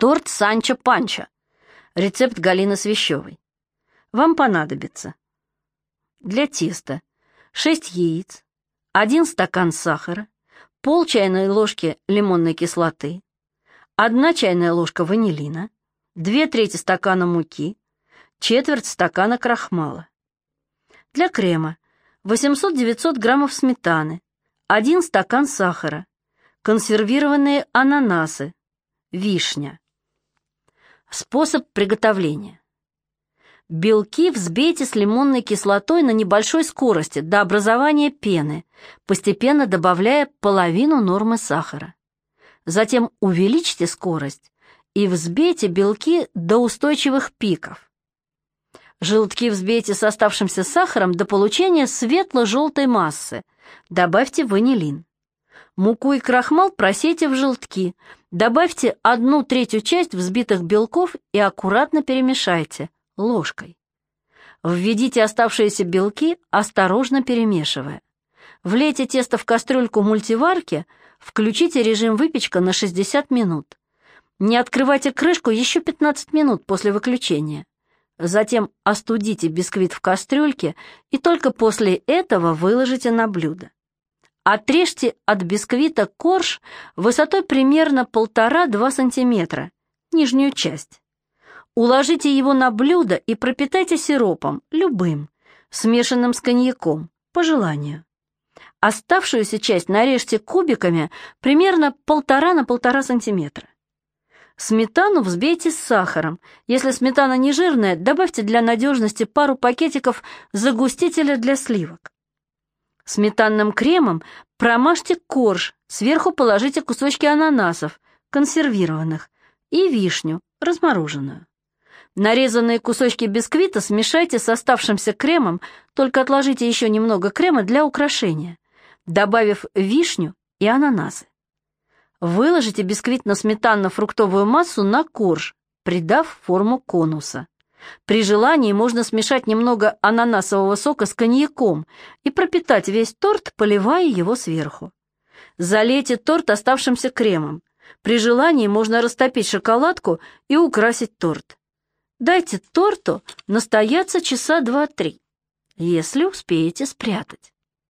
Торт Санчо Панчо. Рецепт Галины Свящевой. Вам понадобится для теста 6 яиц, 1 стакан сахара, пол чайной ложки лимонной кислоты, 1 чайная ложка ванилина, 2 трети стакана муки, четверть стакана крахмала. Для крема 800-900 граммов сметаны, 1 стакан сахара, консервированные ананасы, вишня. Способ приготовления. Белки взбейте с лимонной кислотой на небольшой скорости до образования пены, постепенно добавляя половину нормы сахара. Затем увеличьте скорость и взбейте белки до устойчивых пиков. Желтки взбейте с оставшимся сахаром до получения светло-желтой массы. Добавьте ванилин. Муку и крахмал просейте в желтки. Добавьте одну третью часть взбитых белков и аккуратно перемешайте ложкой. Введите оставшиеся белки, осторожно перемешивая. Влейте тесто в кастрюльку мультиварки, включите режим выпечка на 60 минут. Не открывайте крышку еще 15 минут после выключения. Затем остудите бисквит в кастрюльке и только после этого выложите на блюдо. Отрежьте от бисквита корж высотой примерно 1,5-2 см, нижнюю часть. Уложите его на блюдо и пропитайте сиропом, любым, смешанным с коньяком, по желанию. Оставшуюся часть нарежьте кубиками примерно полтора на полтора сантиметра. Сметану взбейте с сахаром. Если сметана не жирная, добавьте для надежности пару пакетиков загустителя для сливок. Сметанным кремом промажьте корж, сверху положите кусочки ананасов, консервированных, и вишню, размороженную. Нарезанные кусочки бисквита смешайте с оставшимся кремом, только отложите еще немного крема для украшения, добавив вишню и ананасы. Выложите бисквит на сметанно-фруктовую массу на корж, придав форму конуса. При желании можно смешать немного ананасового сока с коньяком и пропитать весь торт, поливая его сверху. Залейте торт оставшимся кремом. При желании можно растопить шоколадку и украсить торт. Дайте торту настояться часа два-три, если успеете спрятать.